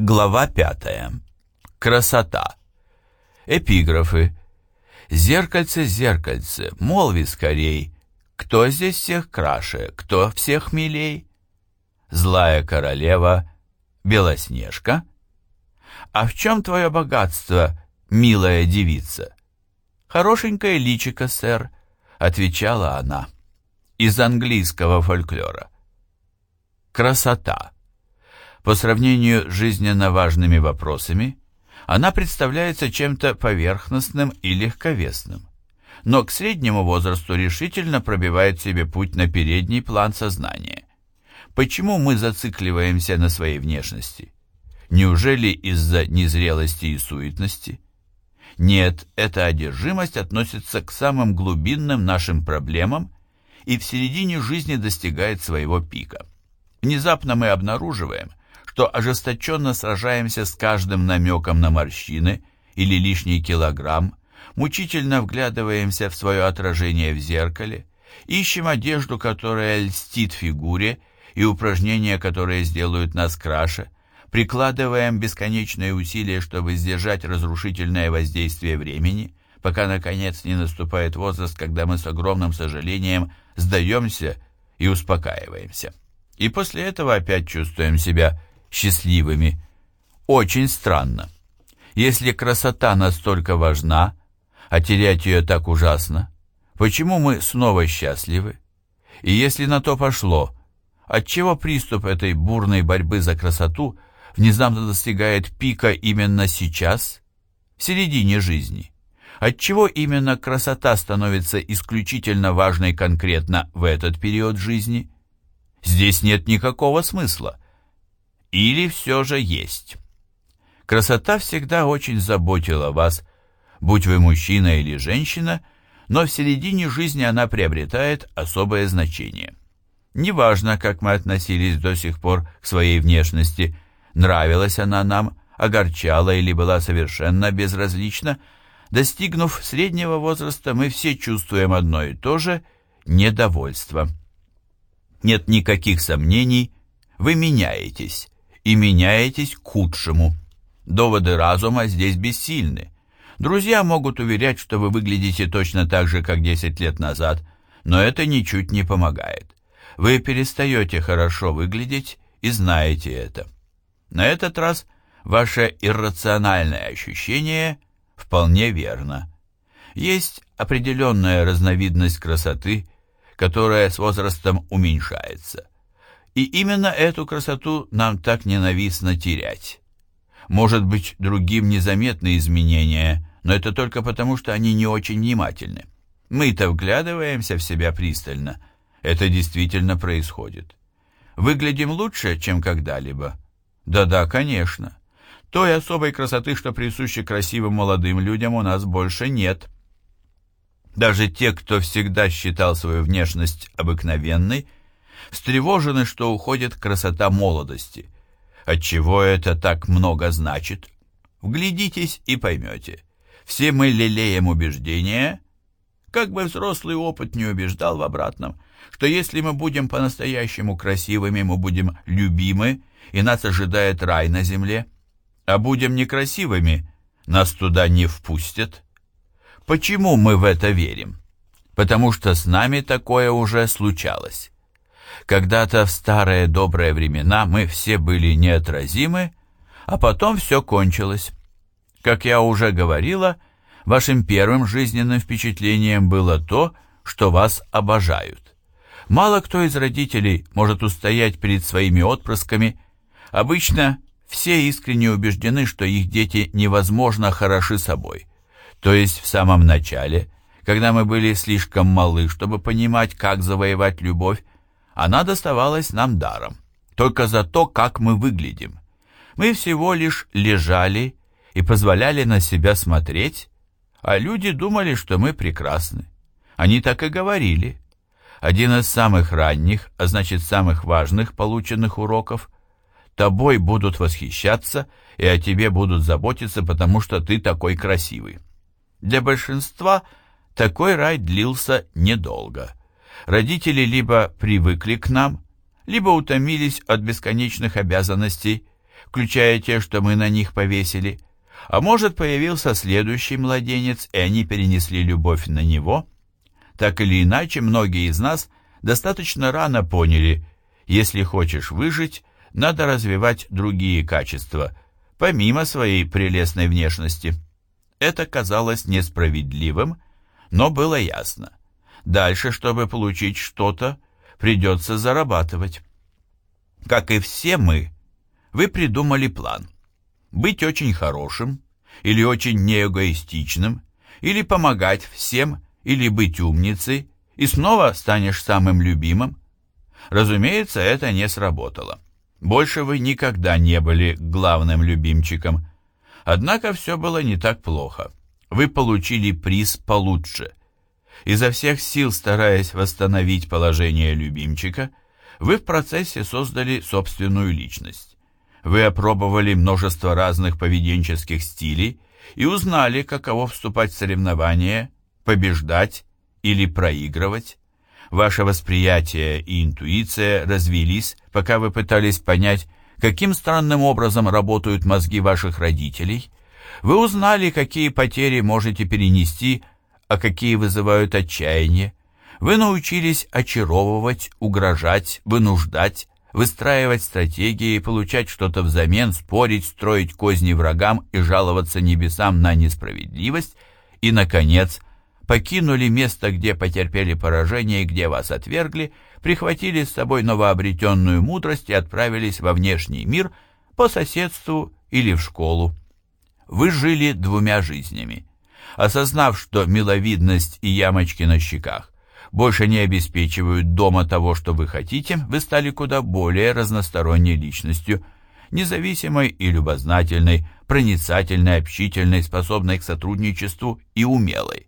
Глава пятая. Красота. Эпиграфы. Зеркальце, зеркальце, молви скорей, кто здесь всех краше, кто всех милей? Злая королева, Белоснежка. А в чем твое богатство, милая девица? Хорошенькое личико, сэр, отвечала она. Из английского фольклора. Красота. По сравнению с жизненно важными вопросами, она представляется чем-то поверхностным и легковесным, но к среднему возрасту решительно пробивает себе путь на передний план сознания. Почему мы зацикливаемся на своей внешности? Неужели из-за незрелости и суетности? Нет, эта одержимость относится к самым глубинным нашим проблемам и в середине жизни достигает своего пика. Внезапно мы обнаруживаем, что ожесточенно сражаемся с каждым намеком на морщины или лишний килограмм, мучительно вглядываемся в свое отражение в зеркале, ищем одежду, которая льстит фигуре, и упражнения, которые сделают нас краше, прикладываем бесконечные усилия, чтобы сдержать разрушительное воздействие времени, пока, наконец, не наступает возраст, когда мы с огромным сожалением сдаемся и успокаиваемся. И после этого опять чувствуем себя счастливыми. Очень странно. Если красота настолько важна, а терять ее так ужасно, почему мы снова счастливы? И если на то пошло, отчего приступ этой бурной борьбы за красоту внезапно достигает пика именно сейчас, в середине жизни? Отчего именно красота становится исключительно важной конкретно в этот период жизни? Здесь нет никакого смысла. Или все же есть? Красота всегда очень заботила вас, будь вы мужчина или женщина, но в середине жизни она приобретает особое значение. Неважно, как мы относились до сих пор к своей внешности, нравилась она нам, огорчала или была совершенно безразлична, достигнув среднего возраста, мы все чувствуем одно и то же – недовольство. Нет никаких сомнений, вы меняетесь, и меняетесь к худшему. Доводы разума здесь бессильны. Друзья могут уверять, что вы выглядите точно так же, как 10 лет назад, но это ничуть не помогает. Вы перестаете хорошо выглядеть и знаете это. На этот раз ваше иррациональное ощущение вполне верно. Есть определенная разновидность красоты, которая с возрастом уменьшается – и именно эту красоту нам так ненавистно терять. Может быть, другим незаметны изменения, но это только потому, что они не очень внимательны. Мы-то вглядываемся в себя пристально. Это действительно происходит. Выглядим лучше, чем когда-либо? Да-да, конечно. Той особой красоты, что присуща красивым молодым людям, у нас больше нет. Даже те, кто всегда считал свою внешность обыкновенной, встревожены, что уходит красота молодости. Отчего это так много значит? Вглядитесь и поймете. Все мы лелеем убеждения, как бы взрослый опыт не убеждал в обратном, что если мы будем по-настоящему красивыми, мы будем любимы, и нас ожидает рай на земле, а будем некрасивыми, нас туда не впустят. Почему мы в это верим? Потому что с нами такое уже случалось. Когда-то в старые добрые времена мы все были неотразимы, а потом все кончилось. Как я уже говорила, вашим первым жизненным впечатлением было то, что вас обожают. Мало кто из родителей может устоять перед своими отпрысками. Обычно все искренне убеждены, что их дети невозможно хороши собой. То есть в самом начале, когда мы были слишком малы, чтобы понимать, как завоевать любовь, она доставалась нам даром, только за то, как мы выглядим. Мы всего лишь лежали и позволяли на себя смотреть, а люди думали, что мы прекрасны. Они так и говорили. Один из самых ранних, а значит самых важных полученных уроков – тобой будут восхищаться и о тебе будут заботиться, потому что ты такой красивый. Для большинства такой рай длился недолго родители либо привыкли к нам, либо утомились от бесконечных обязанностей, включая те, что мы на них повесили. А может, появился следующий младенец, и они перенесли любовь на него? Так или иначе, многие из нас достаточно рано поняли, если хочешь выжить, надо развивать другие качества, помимо своей прелестной внешности. Это казалось несправедливым, но было ясно. Дальше, чтобы получить что-то, придется зарабатывать. Как и все мы, вы придумали план. Быть очень хорошим, или очень неэгоистичным, или помогать всем, или быть умницей, и снова станешь самым любимым. Разумеется, это не сработало. Больше вы никогда не были главным любимчиком. Однако все было не так плохо. Вы получили приз получше. Изо всех сил стараясь восстановить положение любимчика, вы в процессе создали собственную личность. Вы опробовали множество разных поведенческих стилей и узнали, каково вступать в соревнования, побеждать или проигрывать. Ваше восприятие и интуиция развились, пока вы пытались понять, каким странным образом работают мозги ваших родителей. Вы узнали, какие потери можете перенести, а какие вызывают отчаяние. Вы научились очаровывать, угрожать, вынуждать, выстраивать стратегии, получать что-то взамен, спорить, строить козни врагам и жаловаться небесам на несправедливость, и, наконец, покинули место, где потерпели поражение и где вас отвергли, прихватили с собой новообретенную мудрость и отправились во внешний мир по соседству или в школу. Вы жили двумя жизнями. Осознав, что миловидность и ямочки на щеках больше не обеспечивают дома того, что вы хотите, вы стали куда более разносторонней личностью, независимой и любознательной, проницательной, общительной, способной к сотрудничеству и умелой.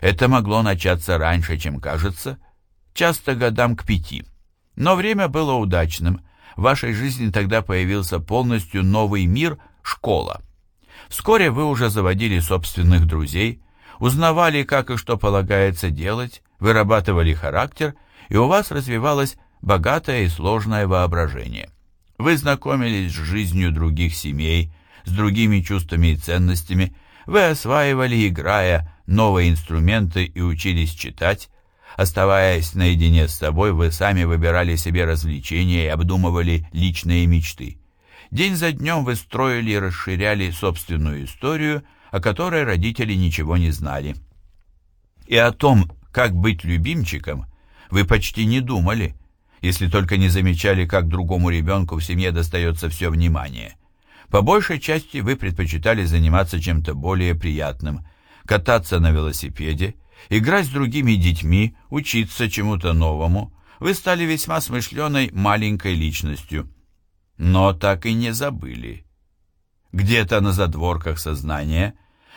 Это могло начаться раньше, чем кажется, часто годам к пяти. Но время было удачным. В вашей жизни тогда появился полностью новый мир – школа. Вскоре вы уже заводили собственных друзей, узнавали, как и что полагается делать, вырабатывали характер, и у вас развивалось богатое и сложное воображение. Вы знакомились с жизнью других семей, с другими чувствами и ценностями, вы осваивали, играя, новые инструменты и учились читать. Оставаясь наедине с собой, вы сами выбирали себе развлечения и обдумывали личные мечты. День за днем вы строили и расширяли собственную историю, о которой родители ничего не знали. И о том, как быть любимчиком, вы почти не думали, если только не замечали, как другому ребенку в семье достается все внимание. По большей части вы предпочитали заниматься чем-то более приятным, кататься на велосипеде, играть с другими детьми, учиться чему-то новому. Вы стали весьма смышленой маленькой личностью. Но так и не забыли. Где-то на задворках сознания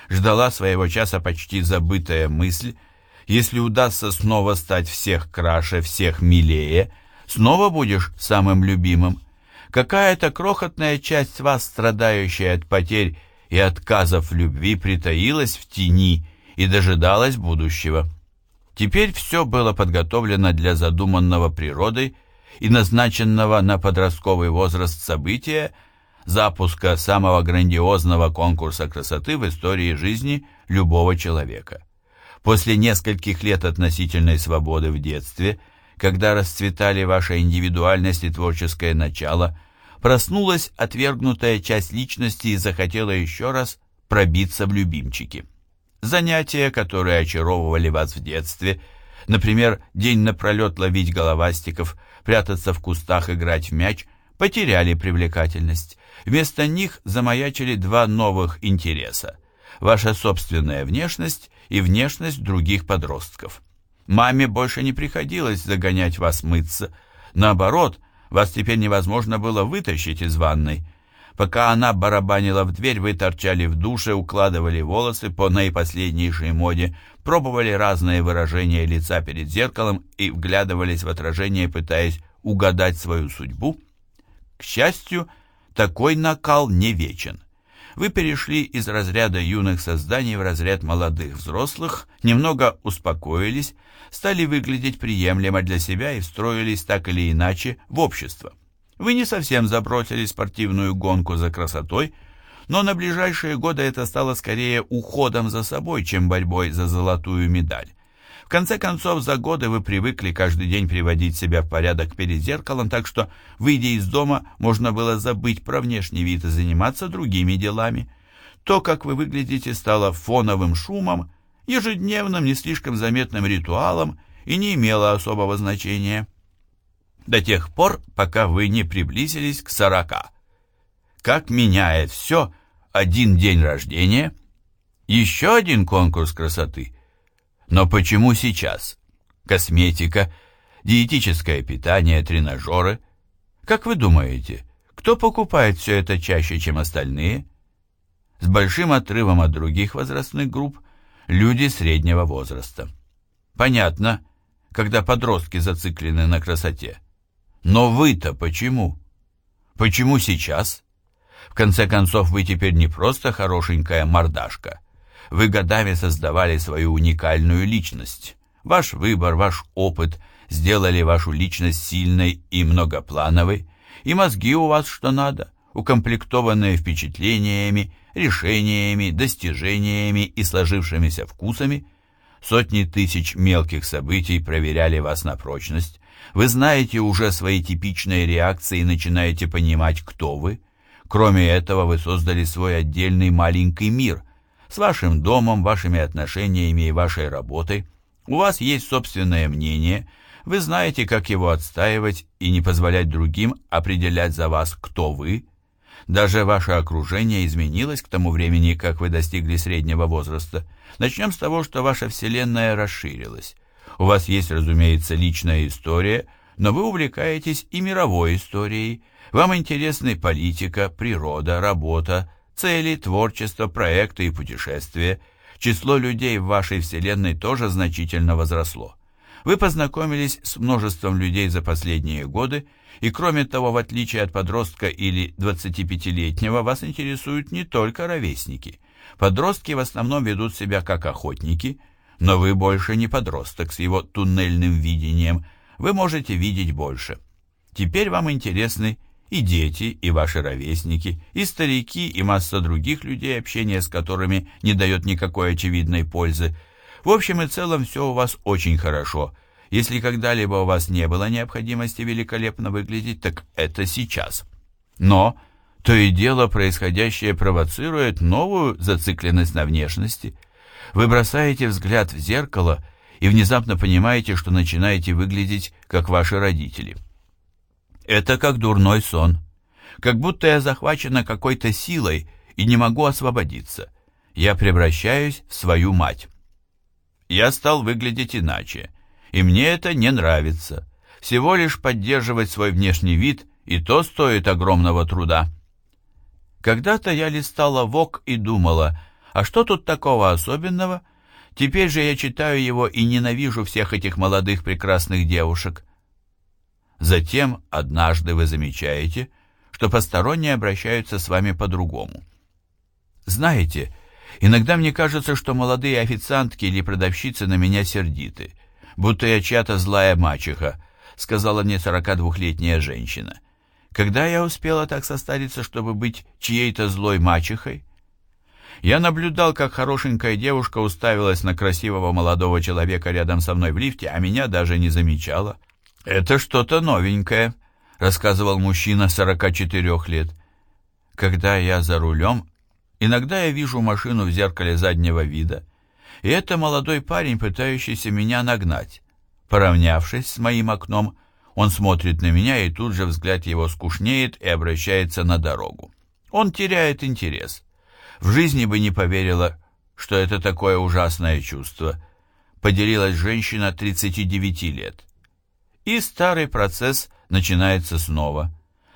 ждала своего часа почти забытая мысль, если удастся снова стать всех краше, всех милее, снова будешь самым любимым. Какая-то крохотная часть вас, страдающая от потерь и отказов любви, притаилась в тени и дожидалась будущего. Теперь все было подготовлено для задуманного природой и назначенного на подростковый возраст события запуска самого грандиозного конкурса красоты в истории жизни любого человека. После нескольких лет относительной свободы в детстве, когда расцветали ваша индивидуальность и творческое начало, проснулась отвергнутая часть личности и захотела еще раз пробиться в любимчики. Занятия, которые очаровывали вас в детстве, например, день напролет ловить головастиков, прятаться в кустах, играть в мяч, потеряли привлекательность. Вместо них замаячили два новых интереса – ваша собственная внешность и внешность других подростков. Маме больше не приходилось загонять вас мыться. Наоборот, вас теперь невозможно было вытащить из ванной. Пока она барабанила в дверь, вы торчали в душе, укладывали волосы по наипоследнейшей моде, пробовали разные выражения лица перед зеркалом и вглядывались в отражение, пытаясь угадать свою судьбу. К счастью, такой накал не вечен вы перешли из разряда юных созданий в разряд молодых взрослых, немного успокоились, стали выглядеть приемлемо для себя и встроились так или иначе в общество. Вы не совсем забросили спортивную гонку за красотой, но на ближайшие годы это стало скорее уходом за собой, чем борьбой за золотую медаль. В конце концов, за годы вы привыкли каждый день приводить себя в порядок перед зеркалом, так что, выйдя из дома, можно было забыть про внешний вид и заниматься другими делами. То, как вы выглядите, стало фоновым шумом, ежедневным, не слишком заметным ритуалом и не имело особого значения. До тех пор, пока вы не приблизились к сорока. Как меняет все один день рождения, еще один конкурс красоты – но почему сейчас? Косметика, диетическое питание, тренажеры. Как вы думаете, кто покупает все это чаще, чем остальные? С большим отрывом от других возрастных групп люди среднего возраста. Понятно, когда подростки зациклены на красоте. Но вы-то почему? Почему сейчас? В конце концов, вы теперь не просто хорошенькая мордашка – вы годами создавали свою уникальную личность. Ваш выбор, ваш опыт сделали вашу личность сильной и многоплановой, и мозги у вас что надо, укомплектованные впечатлениями, решениями, достижениями и сложившимися вкусами. Сотни тысяч мелких событий проверяли вас на прочность. Вы знаете уже свои типичные реакции и начинаете понимать, кто вы. Кроме этого, вы создали свой отдельный маленький мир, с вашим домом, вашими отношениями и вашей работой. У вас есть собственное мнение, вы знаете, как его отстаивать и не позволять другим определять за вас, кто вы. Даже ваше окружение изменилось к тому времени, как вы достигли среднего возраста. Начнем с того, что ваша вселенная расширилась. У вас есть, разумеется, личная история, но вы увлекаетесь и мировой историей. Вам интересны политика, природа, работа, Цели, творчество, проекты и путешествия. Число людей в вашей вселенной тоже значительно возросло. Вы познакомились с множеством людей за последние годы, и кроме того, в отличие от подростка или 25-летнего, вас интересуют не только ровесники. Подростки в основном ведут себя как охотники, но вы больше не подросток с его туннельным видением, вы можете видеть больше. Теперь вам интересны и дети, и ваши ровесники, и старики, и масса других людей, общение с которыми не дает никакой очевидной пользы. В общем и целом все у вас очень хорошо. Если когда-либо у вас не было необходимости великолепно выглядеть, так это сейчас. Но то и дело происходящее провоцирует новую зацикленность на внешности. Вы бросаете взгляд в зеркало и внезапно понимаете, что начинаете выглядеть как ваши родители. Это как дурной сон. Как будто я захвачена какой-то силой и не могу освободиться. Я превращаюсь в свою мать. Я стал выглядеть иначе, и мне это не нравится. Всего лишь поддерживать свой внешний вид, и то стоит огромного труда. Когда-то я листала ВОК и думала, а что тут такого особенного? Теперь же я читаю его и ненавижу всех этих молодых прекрасных девушек. Затем однажды вы замечаете, что посторонние обращаются с вами по-другому. Знаете, иногда мне кажется, что молодые официантки или продавщицы на меня сердиты, будто я чья-то злая мачеха, сказала мне 42-летняя женщина. Когда я успела так состариться, чтобы быть чьей-то злой мачехой? Я наблюдал, как хорошенькая девушка уставилась на красивого молодого человека рядом со мной в лифте, а меня даже не замечала. «Это что-то новенькое», — рассказывал мужчина 44 лет. «Когда я за рулем, иногда я вижу машину в зеркале заднего вида, и это молодой парень, пытающийся меня нагнать. Поравнявшись с моим окном, он смотрит на меня, и тут же взгляд его скучнеет и обращается на дорогу. Он теряет интерес. В жизни бы не поверила, что это такое ужасное чувство», — поделилась женщина 39 лет. И старый процесс начинается снова.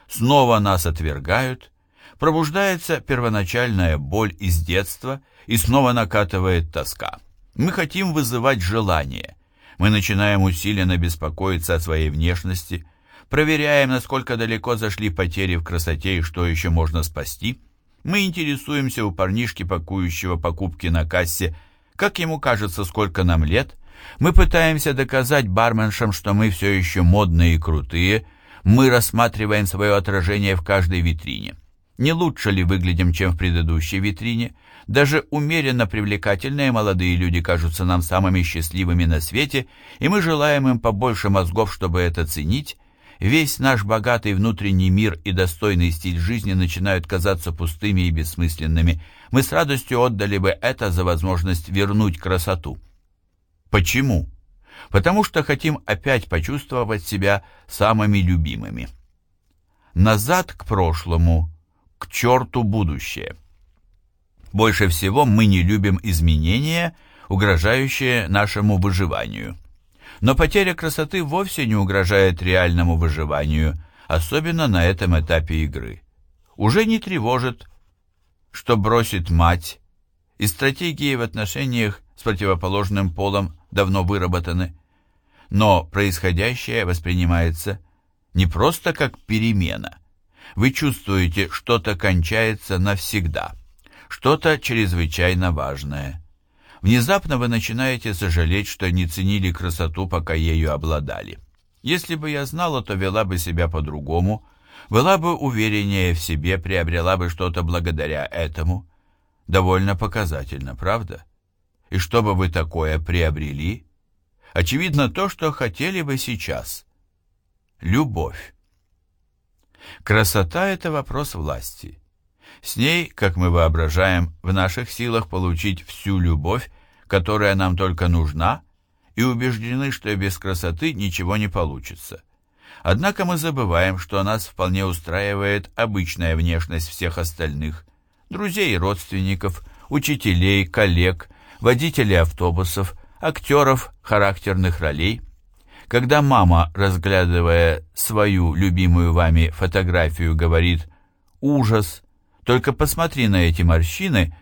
Снова нас отвергают, пробуждается первоначальная боль из детства и снова накатывает тоска. Мы хотим вызывать желание. Мы начинаем усиленно беспокоиться о своей внешности, проверяем, насколько далеко зашли потери в красоте и что еще можно спасти. Мы интересуемся у парнишки, пакующего покупки на кассе, как ему кажется, сколько нам лет – мы пытаемся доказать барменшам, что мы все еще модные и крутые. Мы рассматриваем свое отражение в каждой витрине. Не лучше ли выглядим, чем в предыдущей витрине? Даже умеренно привлекательные молодые люди кажутся нам самыми счастливыми на свете, и мы желаем им побольше мозгов, чтобы это ценить. Весь наш богатый внутренний мир и достойный стиль жизни начинают казаться пустыми и бессмысленными. Мы с радостью отдали бы это за возможность вернуть красоту. Почему? Потому что хотим опять почувствовать себя самыми любимыми. Назад к прошлому – к черту будущее. Больше всего мы не любим изменения, угрожающие нашему выживанию. Но потеря красоты вовсе не угрожает реальному выживанию, особенно на этом этапе игры. Уже не тревожит, что бросит мать, и стратегии в отношениях с противоположным полом давно выработаны. Но происходящее воспринимается не просто как перемена, вы чувствуете, что-то кончается навсегда, что-то чрезвычайно важное. Внезапно вы начинаете сожалеть, что не ценили красоту, пока ею обладали. Если бы я знала, то вела бы себя по-другому, была бы увереннее в себе, приобрела бы что-то благодаря этому. Довольно показательно, правда? И что бы вы такое приобрели? Очевидно, то, что хотели бы сейчас. Любовь. Красота – это вопрос власти. С ней, как мы воображаем, в наших силах получить всю любовь, которая нам только нужна, и убеждены, что без красоты ничего не получится. Однако мы забываем, что нас вполне устраивает обычная внешность всех остальных – друзей и родственников, учителей, коллег, водителей автобусов, актеров характерных ролей – когда мама, разглядывая свою любимую вами фотографию, говорит «Ужас! Только посмотри на эти морщины!»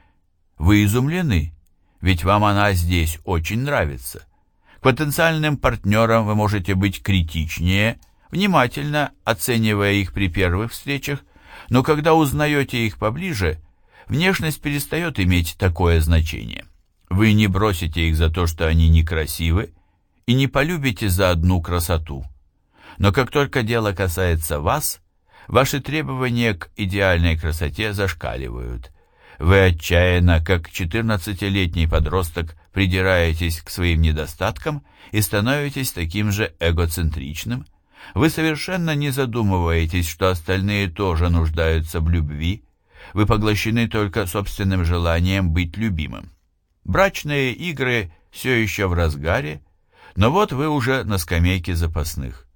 Вы изумлены, ведь вам она здесь очень нравится. К потенциальным партнерам вы можете быть критичнее, внимательно оценивая их при первых встречах, но когда узнаете их поближе, внешность перестает иметь такое значение. Вы не бросите их за то, что они некрасивы, и не полюбите за одну красоту. Но как только дело касается вас, ваши требования к идеальной красоте зашкаливают. Вы отчаянно, как 14-летний подросток, придираетесь к своим недостаткам и становитесь таким же эгоцентричным. Вы совершенно не задумываетесь, что остальные тоже нуждаются в любви. Вы поглощены только собственным желанием быть любимым. Брачные игры все еще в разгаре, но вот вы уже на скамейке запасных.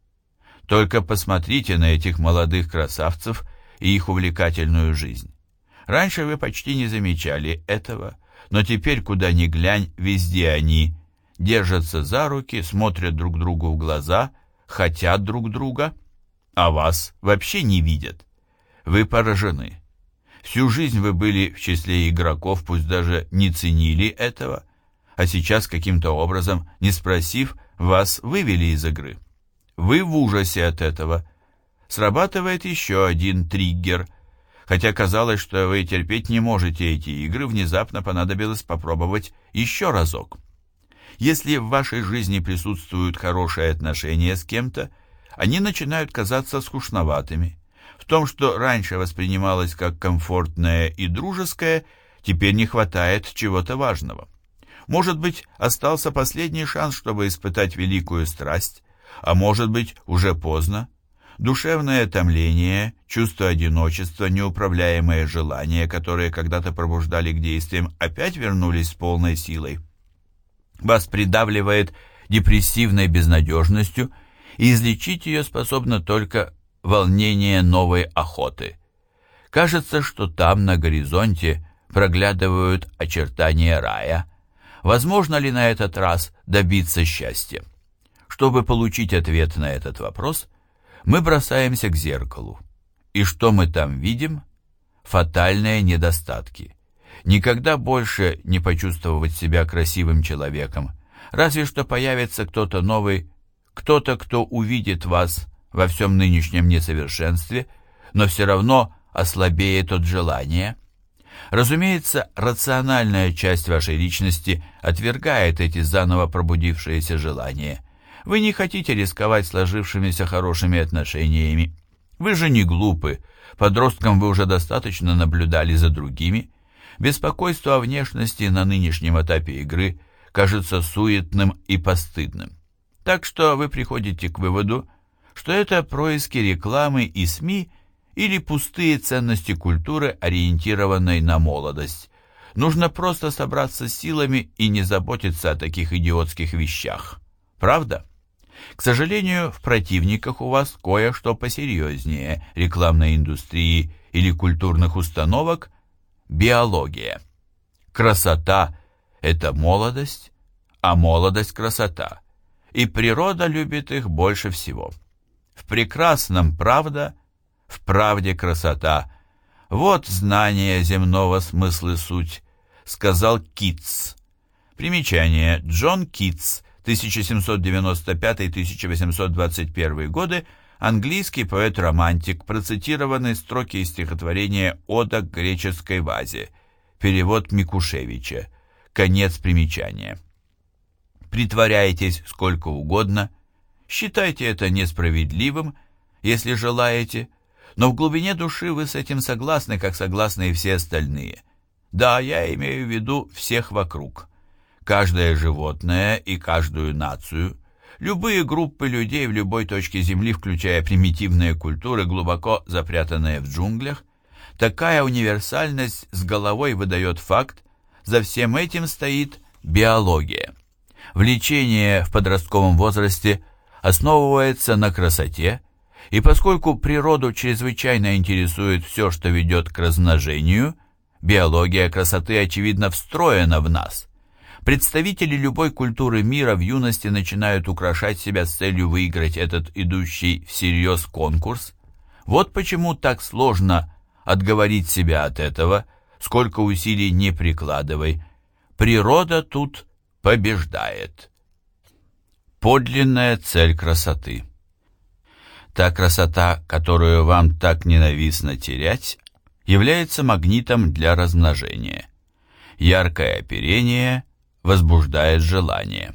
Только посмотрите на этих молодых красавцев и их увлекательную жизнь. Раньше вы почти не замечали этого, но теперь, куда ни глянь, везде они держатся за руки, смотрят друг другу в глаза, хотят друг друга, а вас вообще не видят. Вы поражены. Всю жизнь вы были в числе игроков, пусть даже не ценили этого, а сейчас каким-то образом, не спросив, вас вывели из игры. Вы в ужасе от этого. Срабатывает еще один триггер. Хотя казалось, что вы терпеть не можете эти игры, внезапно понадобилось попробовать еще разок. Если в вашей жизни присутствуют хорошие отношения с кем-то, они начинают казаться скучноватыми. В том, что раньше воспринималось как комфортное и дружеское, теперь не хватает чего-то важного. Может быть, остался последний шанс, чтобы испытать великую страсть, а может быть, уже поздно. Душевное томление, чувство одиночества, неуправляемые желания, которые когда-то пробуждали к действиям, опять вернулись с полной силой. Вас придавливает депрессивной безнадежностью, и излечить ее способно только волнение новой охоты. Кажется, что там, на горизонте, проглядывают очертания рая – Возможно ли на этот раз добиться счастья? Чтобы получить ответ на этот вопрос, мы бросаемся к зеркалу. И что мы там видим? Фатальные недостатки. Никогда больше не почувствовать себя красивым человеком. Разве что появится кто-то новый, кто-то, кто увидит вас во всем нынешнем несовершенстве, но все равно ослабеет от желания – Разумеется, рациональная часть вашей личности отвергает эти заново пробудившиеся желания. Вы не хотите рисковать сложившимися хорошими отношениями. Вы же не глупы. Подросткам вы уже достаточно наблюдали за другими. Беспокойство о внешности на нынешнем этапе игры кажется суетным и постыдным. Так что вы приходите к выводу, что это происки рекламы и СМИ или пустые ценности культуры, ориентированной на молодость. Нужно просто собраться с силами и не заботиться о таких идиотских вещах. Правда? К сожалению, в противниках у вас кое-что посерьезнее рекламной индустрии или культурных установок – биология. Красота – это молодость, а молодость – красота. И природа любит их больше всего. В прекрасном правда, в правде красота. Вот знание земного смысла суть, сказал Китс. Примечание. Джон Китс, 1795-1821 годы, английский поэт-романтик, процитированные строки из стихотворения «Ода к греческой вазе», перевод Микушевича, конец примечания. Притворяйтесь сколько угодно, считайте это несправедливым, если желаете, но в глубине души вы с этим согласны, как согласны и все остальные. Да, я имею в виду всех вокруг. Каждое животное и каждую нацию, любые группы людей в любой точке Земли, включая примитивные культуры, глубоко запрятанные в джунглях, такая универсальность с головой выдает факт, за всем этим стоит биология. Влечение в подростковом возрасте основывается на красоте, и поскольку природу чрезвычайно интересует все, что ведет к размножению, биология красоты очевидно встроена в нас. Представители любой культуры мира в юности начинают украшать себя с целью выиграть этот идущий всерьез конкурс. Вот почему так сложно отговорить себя от этого, сколько усилий не прикладывай. Природа тут побеждает. Подлинная цель красоты. Та красота, которую вам так ненавистно терять, является магнитом для размножения. Яркое оперение возбуждает желание.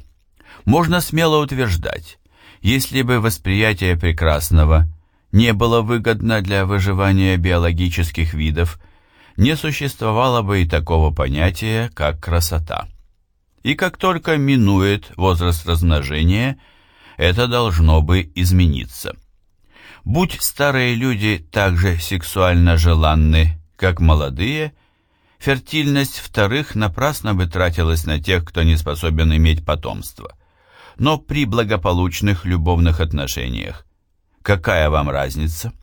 Можно смело утверждать, если бы восприятие прекрасного не было выгодно для выживания биологических видов, не существовало бы и такого понятия, как красота. И как только минует возраст размножения, это должно бы измениться. Будь старые люди так же сексуально желанны, как молодые, фертильность вторых напрасно бы тратилась на тех, кто не способен иметь потомство. Но при благополучных любовных отношениях какая вам разница?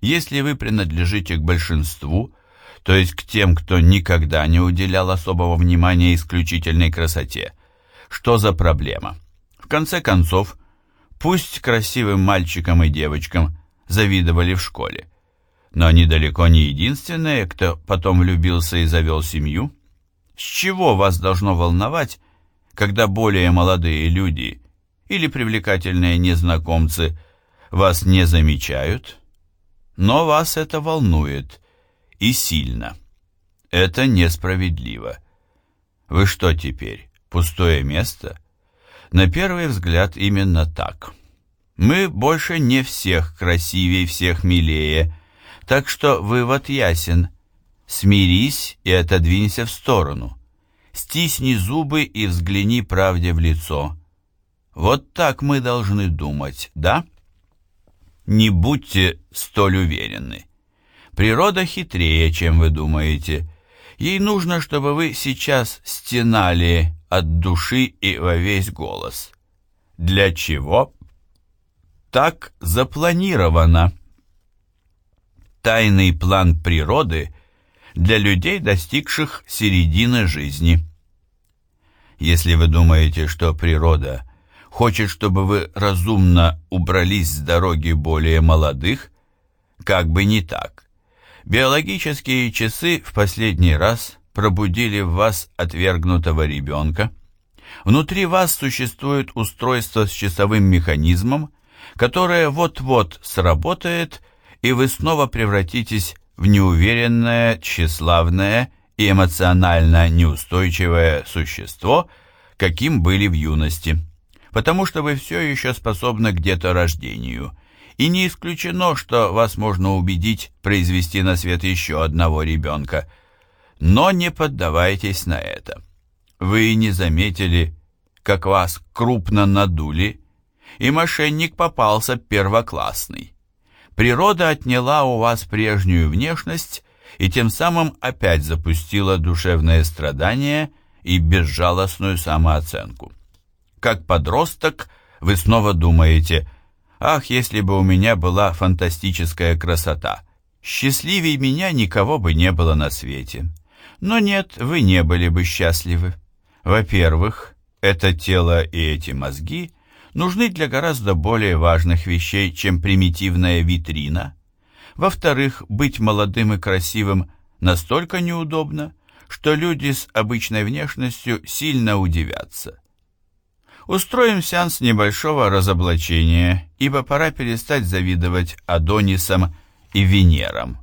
Если вы принадлежите к большинству – то есть к тем, кто никогда не уделял особого внимания исключительной красоте. Что за проблема? В конце концов, пусть красивым мальчикам и девочкам завидовали в школе, но они далеко не единственные, кто потом влюбился и завел семью. С чего вас должно волновать, когда более молодые люди или привлекательные незнакомцы вас не замечают? Но вас это волнует – и сильно. Это несправедливо. Вы что теперь, пустое место? На первый взгляд именно так. Мы больше не всех красивее, всех милее, так что вывод ясен. Смирись и отодвинься в сторону. Стисни зубы и взгляни правде в лицо. Вот так мы должны думать, да? Не будьте столь уверены. Природа хитрее, чем вы думаете. Ей нужно, чтобы вы сейчас стенали от души и во весь голос. Для чего? Так запланировано. Тайный план природы для людей, достигших середины жизни. Если вы думаете, что природа хочет, чтобы вы разумно убрались с дороги более молодых, как бы не так. Биологические часы в последний раз пробудили в вас отвергнутого ребенка. Внутри вас существует устройство с часовым механизмом, которое вот-вот сработает, и вы снова превратитесь в неуверенное, тщеславное и эмоционально неустойчивое существо, каким были в юности. потому что вы все еще способны к деторождению, и не исключено, что вас можно убедить произвести на свет еще одного ребенка. Но не поддавайтесь на это. Вы не заметили, как вас крупно надули, и мошенник попался первоклассный. Природа отняла у вас прежнюю внешность и тем самым опять запустила душевное страдание и безжалостную самооценку. Как подросток вы снова думаете «Ах, если бы у меня была фантастическая красота! Счастливей меня никого бы не было на свете!» Но нет, вы не были бы счастливы. Во-первых, это тело и эти мозги нужны для гораздо более важных вещей, чем примитивная витрина. Во-вторых, быть молодым и красивым настолько неудобно, что люди с обычной внешностью сильно удивятся. Устроим сеанс небольшого разоблачения, ибо пора перестать завидовать Адонисам и Венерам.